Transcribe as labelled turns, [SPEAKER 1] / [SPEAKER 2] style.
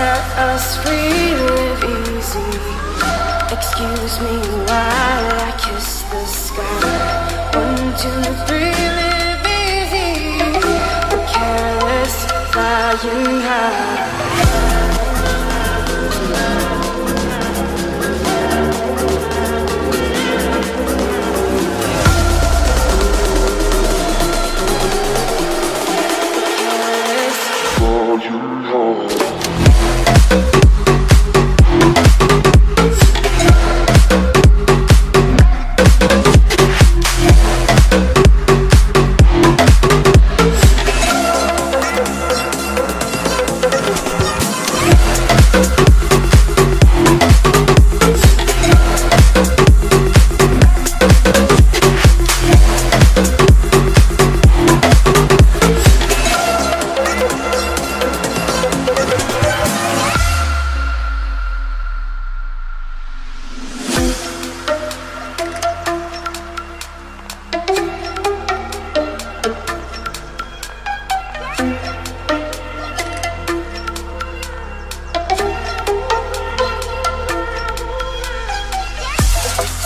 [SPEAKER 1] Set us free, live easy. Excuse me while I kiss the sky. One, two, three, live easy. Careless, flying high. Careless, set